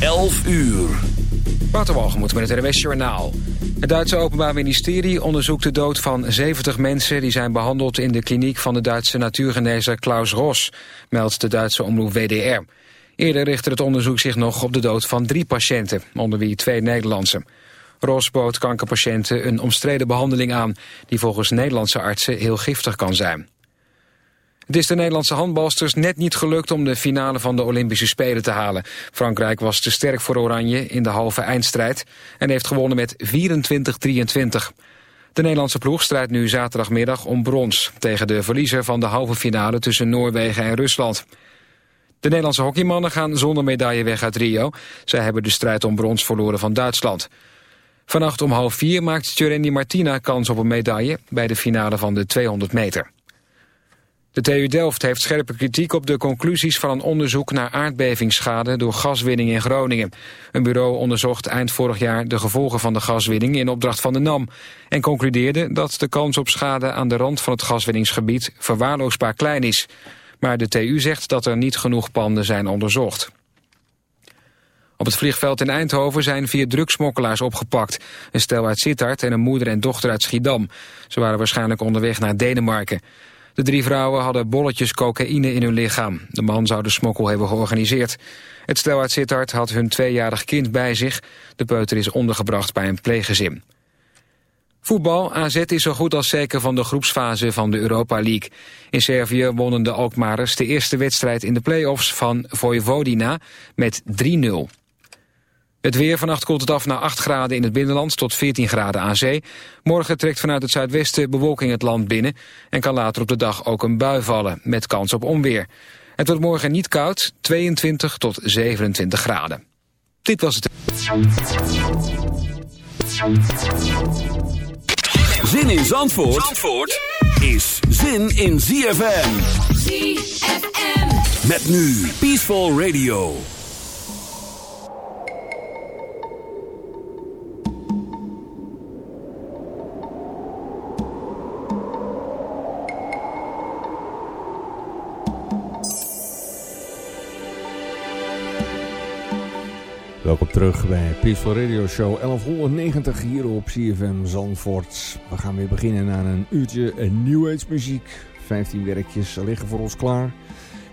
11 uur. Waterwalgemoed met het RWS Journaal. Het Duitse Openbaar Ministerie onderzoekt de dood van 70 mensen... die zijn behandeld in de kliniek van de Duitse natuurgenezer Klaus Ros... meldt de Duitse omroep WDR. Eerder richtte het onderzoek zich nog op de dood van drie patiënten... onder wie twee Nederlandse. Ros bood kankerpatiënten een omstreden behandeling aan... die volgens Nederlandse artsen heel giftig kan zijn. Het is de Nederlandse handbalsters net niet gelukt om de finale van de Olympische Spelen te halen. Frankrijk was te sterk voor Oranje in de halve eindstrijd en heeft gewonnen met 24-23. De Nederlandse ploeg strijdt nu zaterdagmiddag om brons... tegen de verliezer van de halve finale tussen Noorwegen en Rusland. De Nederlandse hockeymannen gaan zonder medaille weg uit Rio. Zij hebben de strijd om brons verloren van Duitsland. Vannacht om half vier maakt Tjurendi Martina kans op een medaille... bij de finale van de 200 meter. De TU Delft heeft scherpe kritiek op de conclusies van een onderzoek naar aardbevingsschade door gaswinning in Groningen. Een bureau onderzocht eind vorig jaar de gevolgen van de gaswinning in opdracht van de NAM en concludeerde dat de kans op schade aan de rand van het gaswinningsgebied verwaarloosbaar klein is. Maar de TU zegt dat er niet genoeg panden zijn onderzocht. Op het vliegveld in Eindhoven zijn vier drugsmokkelaars opgepakt. Een stel uit Sittard en een moeder en dochter uit Schiedam. Ze waren waarschijnlijk onderweg naar Denemarken. De drie vrouwen hadden bolletjes cocaïne in hun lichaam. De man zou de smokkel hebben georganiseerd. Het stel uit Sittard had hun tweejarig kind bij zich. De peuter is ondergebracht bij een pleeggezin. Voetbal, AZ is zo goed als zeker van de groepsfase van de Europa League. In Servië wonnen de Alkmaars de eerste wedstrijd in de play-offs van Vojvodina met 3-0. Het weer vannacht koelt het af naar 8 graden in het binnenland tot 14 graden aan zee. Morgen trekt vanuit het zuidwesten bewolking het land binnen... en kan later op de dag ook een bui vallen met kans op onweer. Het wordt morgen niet koud, 22 tot 27 graden. Dit was het. Zin in Zandvoort, Zandvoort is zin in ZFM. ZFM. Met nu Peaceful Radio. Welkom terug bij Peaceful Radio Show 1190 hier op CFM Zandvoort. We gaan weer beginnen aan een uurtje New Age muziek. 15 werkjes liggen voor ons klaar.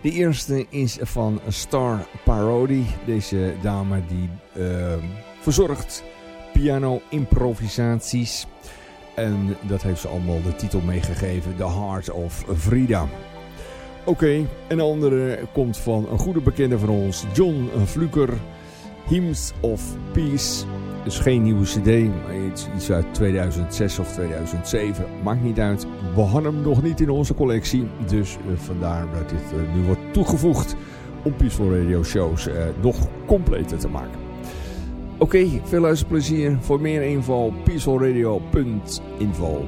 De eerste is van Star Parody. Deze dame die uh, verzorgt piano improvisaties. En dat heeft ze allemaal de titel meegegeven. The Heart of Frida. Oké, een andere komt van een goede bekende van ons. John Fluker. Hymns of Peace. Dus geen nieuwe cd, maar iets, iets uit 2006 of 2007. Maakt niet uit. We hadden hem nog niet in onze collectie. Dus uh, vandaar dat dit uh, nu wordt toegevoegd om Peaceful Radio shows uh, nog completer te maken. Oké, okay, veel luisterplezier. Voor meer info peacefulradio.info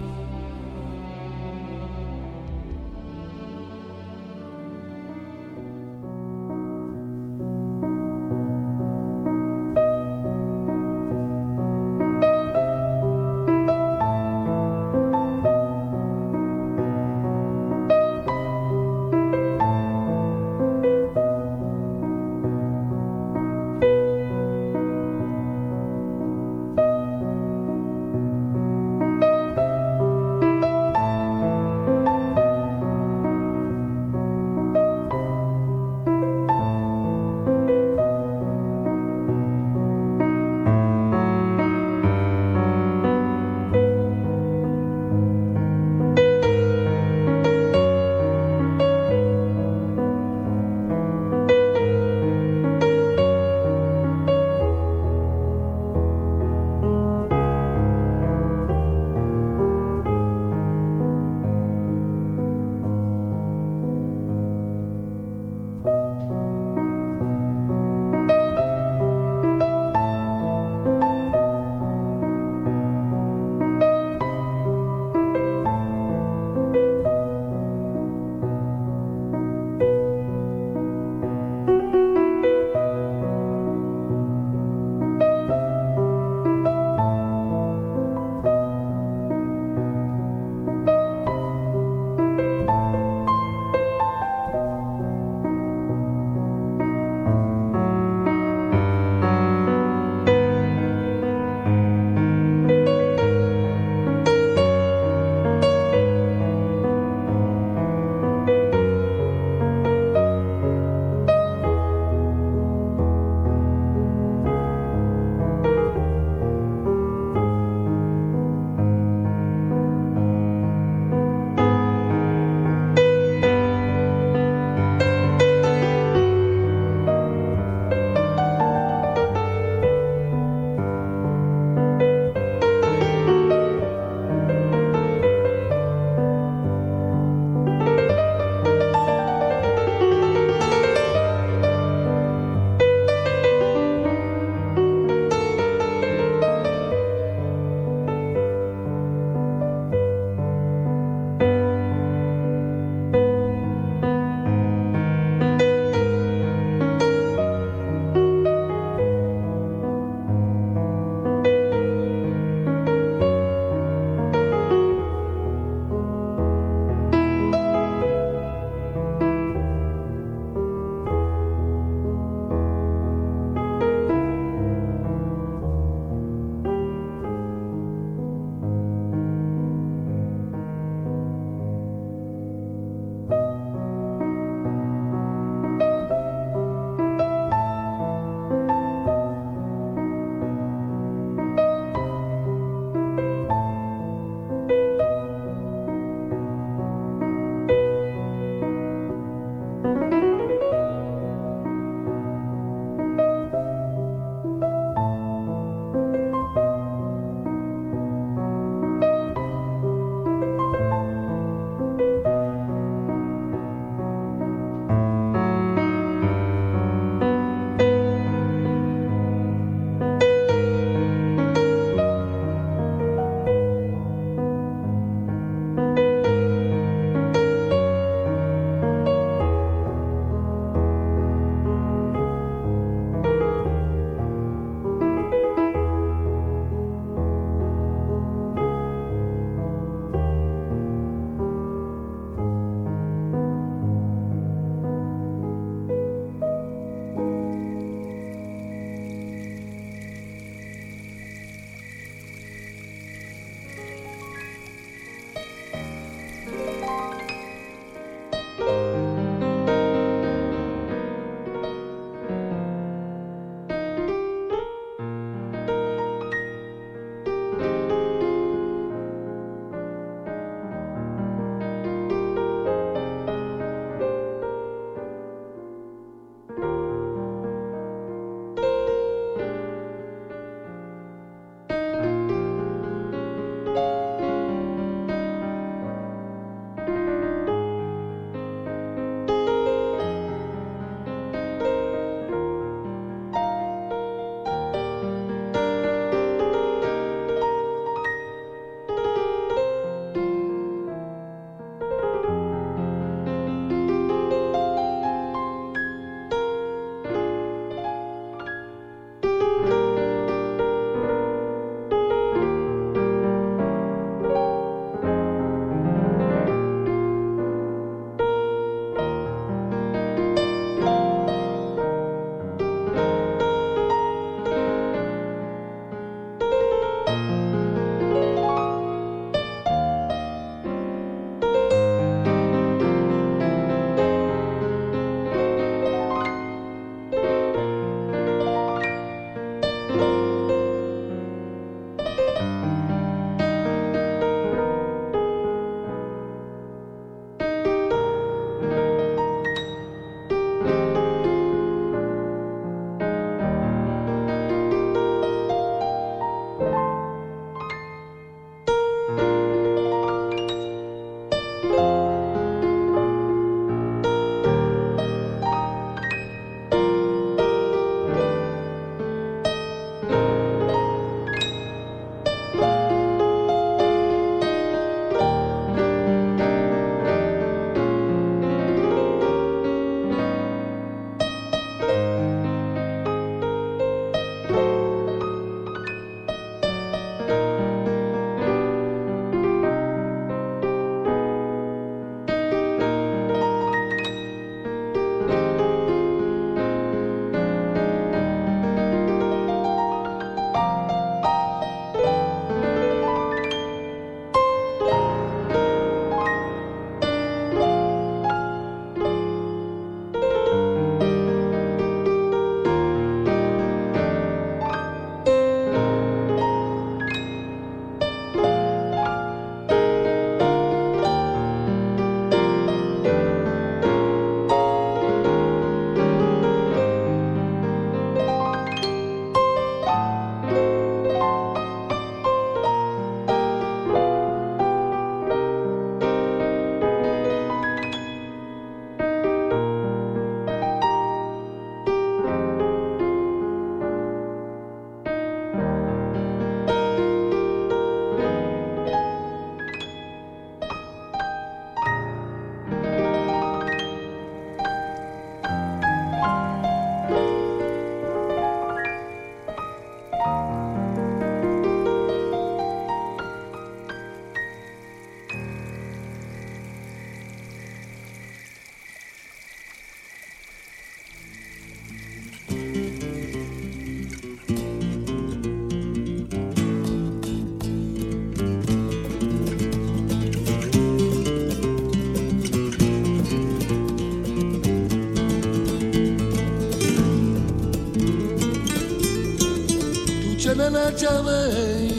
Chávez,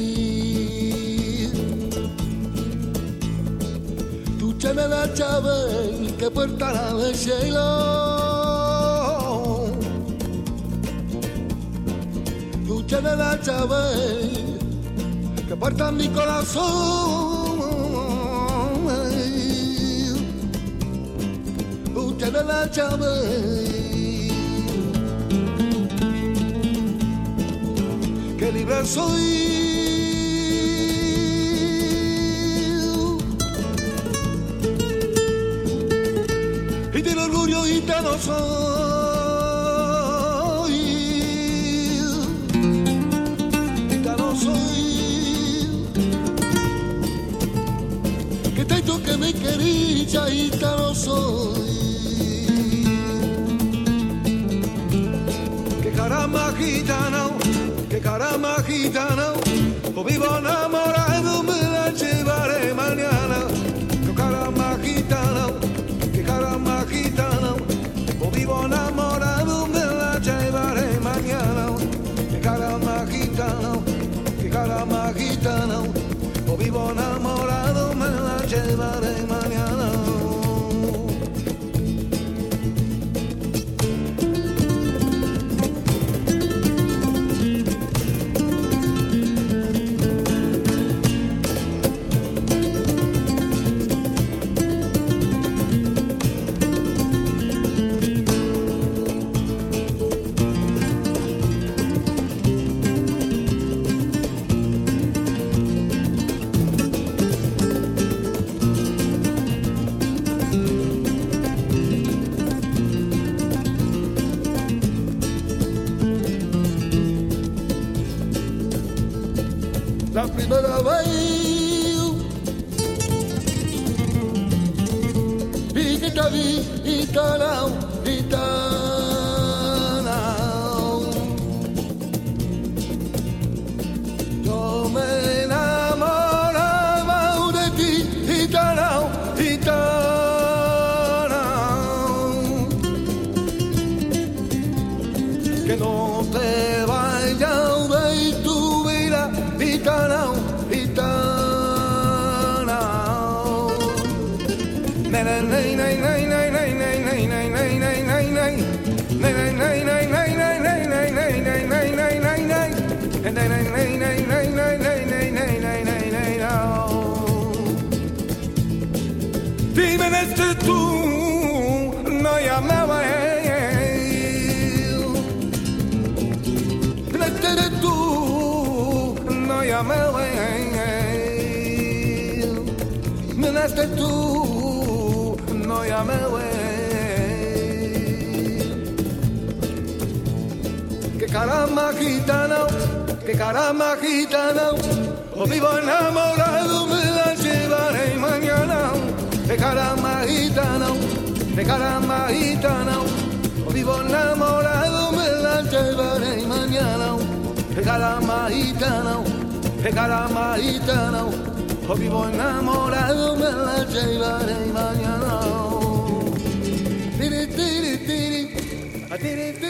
tu chanela Chávez, que puerta la de cielo. Tu chanela Chávez, que puerta mi corazón. Tu chanela Chávez. que libre soy. Y del orgullo y te no soy. Y te no soy. Que te que me quería y te but I wait. pegar a maíta não, pegar maíta não. O vivo enamorado, me la llevaré mañana. Tiri, tiri, tiri, tiri, tiri.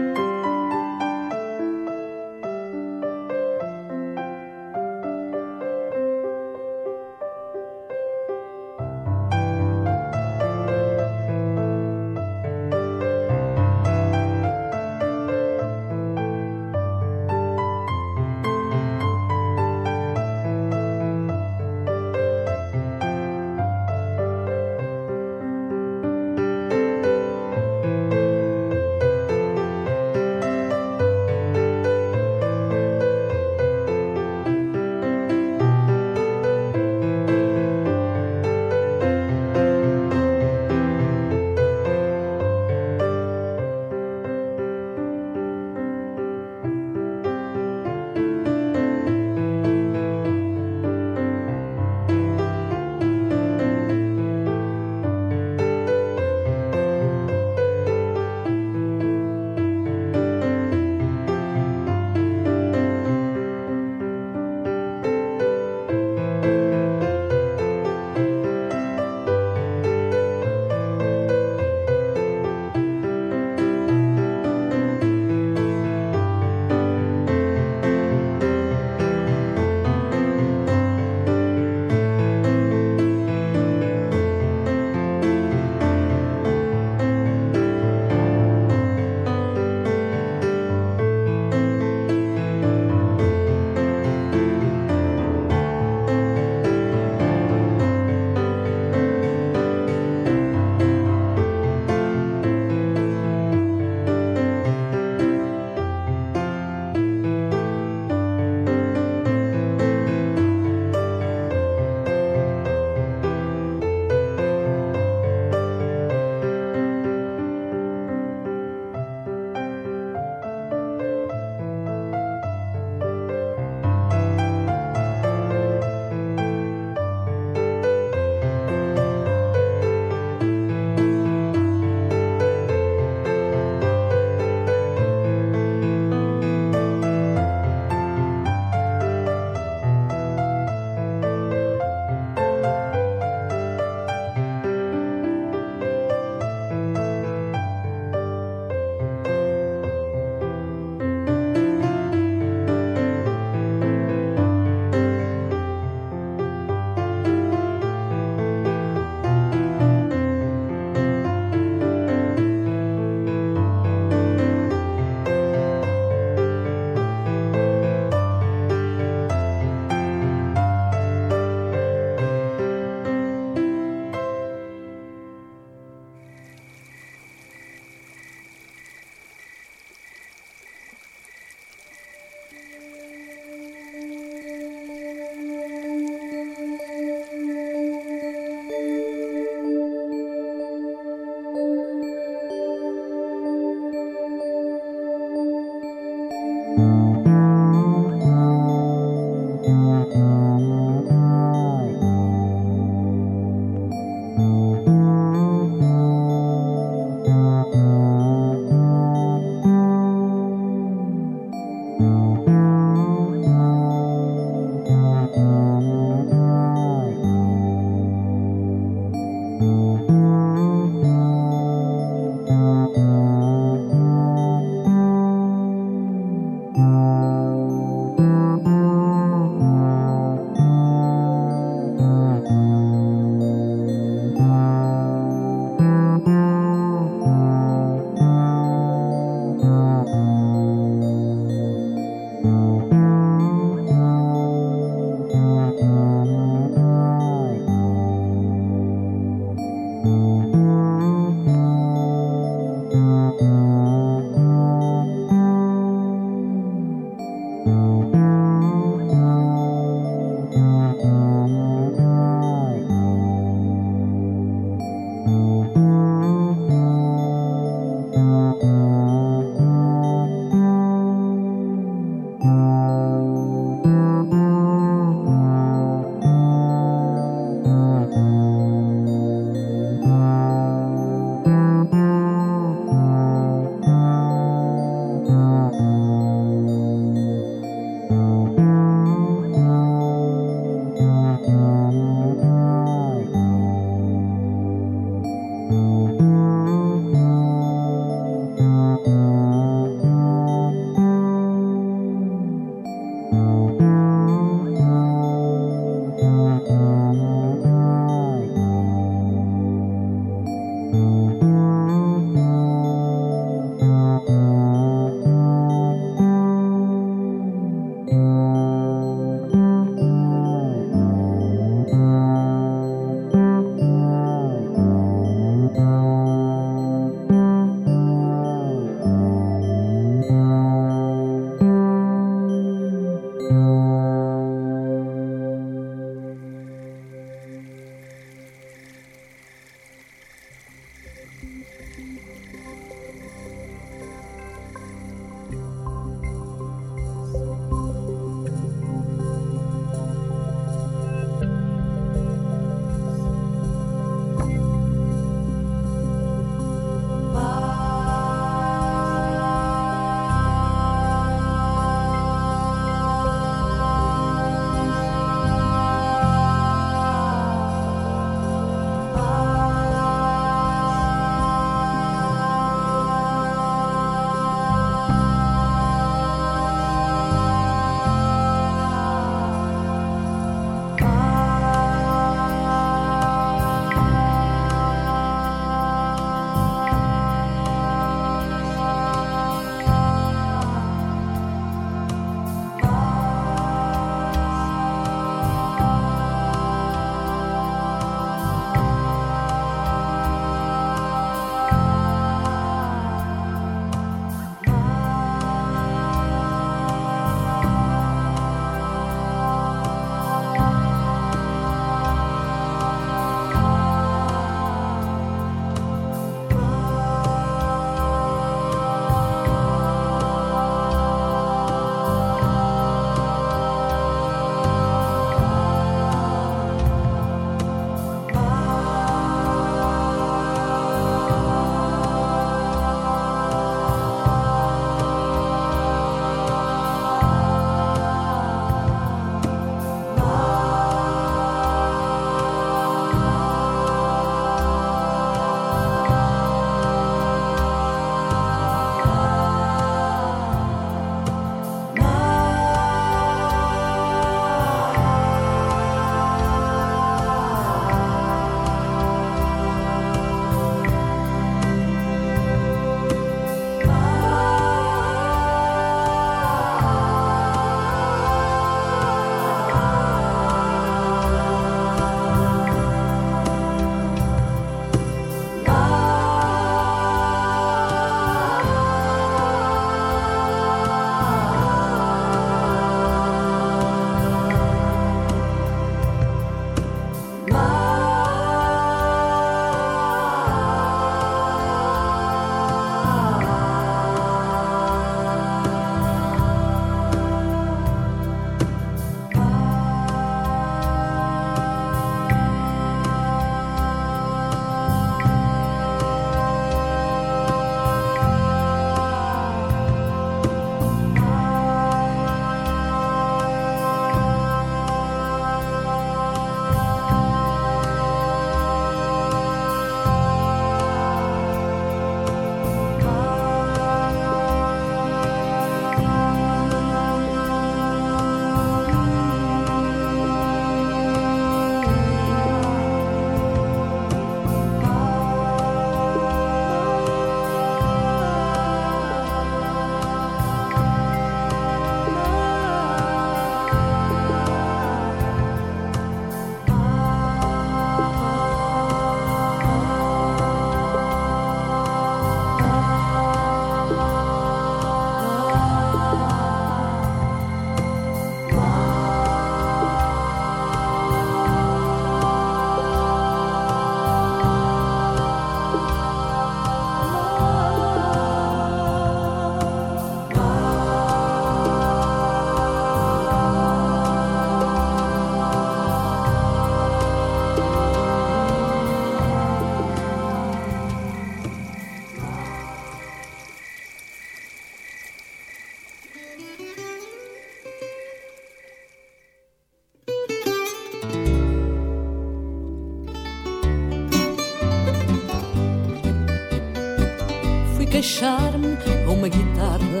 Queixar-me a uma guitarra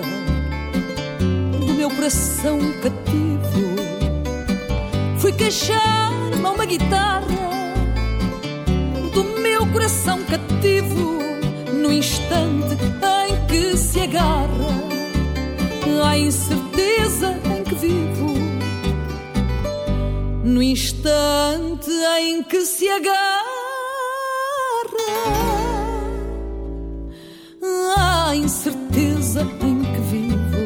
do meu coração cativo. Fui queixar-me a uma guitarra incerteza em que vivo.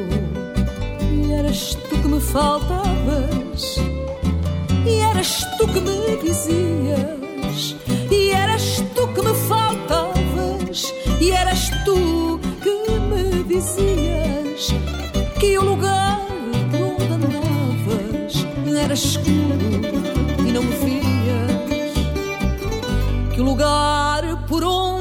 E eras tu que me faltavas, e eras tu que me dizias, e eras tu que me faltavas, e eras tu que me dizias que o lugar onde andavas era escuro e não me vias, que o lugar por onde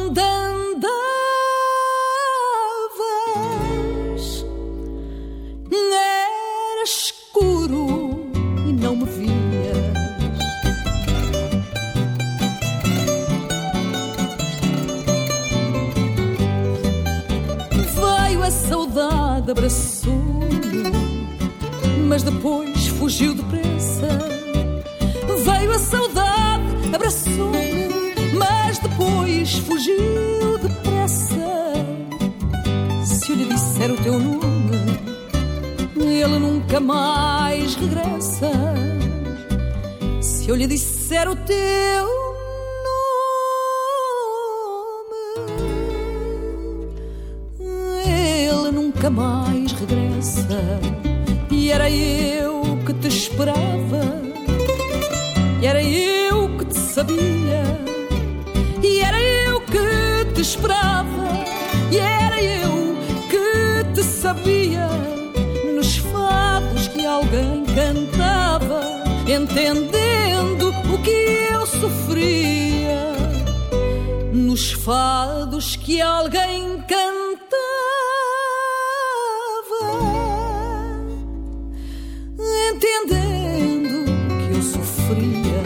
entendendo que eu sofria.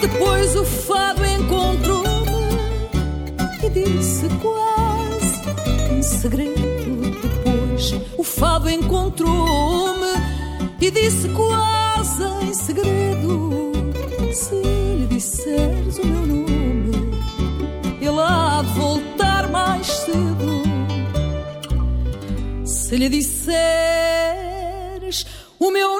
Depois o fado encontrou-me e disse quase em segredo. Depois o fado encontrou-me e disse quase em segredo: Se lhe disseres o meu nome, ele há de voltar mais cedo. Se lhe disseres o meu nome,